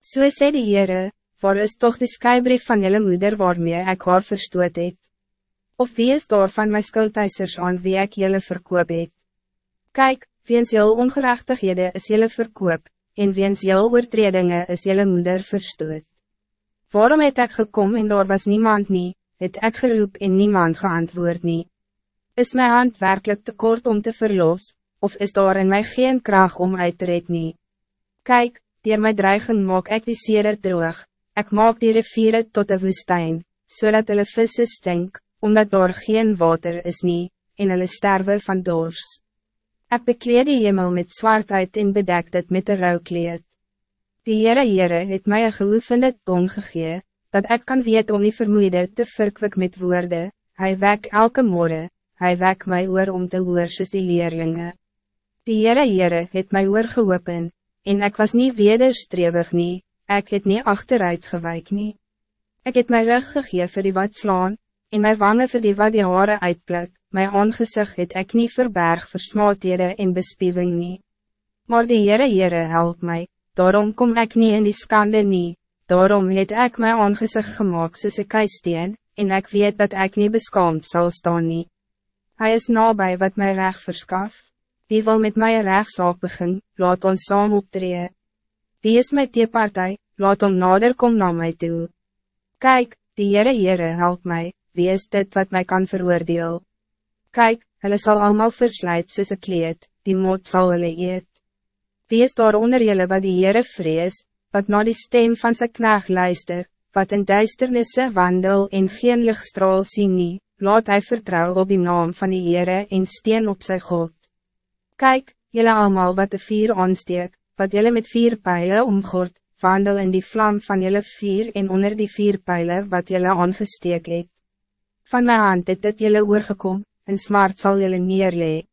So sê die Heere, waar is toch die skybrief van jelle moeder waarmee ek haar verstoot het? Of wie is daar van my skuldhuisers aan wie ek jelle verkoop het? Kijk, weens jyl ongerechtighede is jelle verkoop, en weens jyl oortredinge is jelle moeder verstoot. Waarom het ek gekom en daar was niemand nie, het ek geroep en niemand geantwoord nie? Is mijn hand werkelijk te kort om te verlos, of is daar in mij geen kracht om uit te red nie? Kijk, dier my dreigen maak ek die seder droog, ek maak die riviere tot een woestijn, zodat so hulle visse stink, omdat daar geen water is nie, en hulle sterwe van dors. Ek bekleed die hemel met zwaardheid en bedek dit met een rouwkleed. Die Heere Heere het my een geoefende tong gegee, dat ik kan weet om die vermoeide te verkwik met woorden. Hij wek elke morgen, hij wek my oor om te hoor soos die leerlinge. Die Heere Heere het my oor geopen, en ik was niet wederstrewig nie, ek het nie achteruit gewijk nie. Ek het my rug gegee vir die wat slaan, en my wange vir die wat die haare uitblik, my aangezicht het ek nie verberg vir smaathede en bespiewing nie. Maar die Heere Heere help mij, daarom kom ik niet in die skande nie, daarom het ek my aangezicht gemaakt soos ek steen, en ik weet dat ik niet beskaamd zal staan nie. Hij is nabij wat mij recht verskaf. Wie wil met mij rechtszaak begin, laat ons saam optree. Wie is my teepartij, laat om nader kom na my toe. Kijk, die Heere Heere help mij, wie is dit wat mij kan veroordeel? Kijk, hulle sal allemaal verslijt soos een kleed, die moed sal hulle eet. Wie is daar onder julle wat die Heere vrees, wat na die stem van sy knaag luister, wat in duisternisse wandel en geen lichtstraal sien nie, laat hij vertrouwen op die naam van die Heere en steen op sy God. Kijk, jullie allemaal wat de vier aansteek, wat jullie met vier pijlen omgort, wandel in die vlam van jullie vier en onder die vier pijlen wat jullie aangesteek het. Van mijn hand het dit jullie oorgekom, en smart zal jullie neerlee.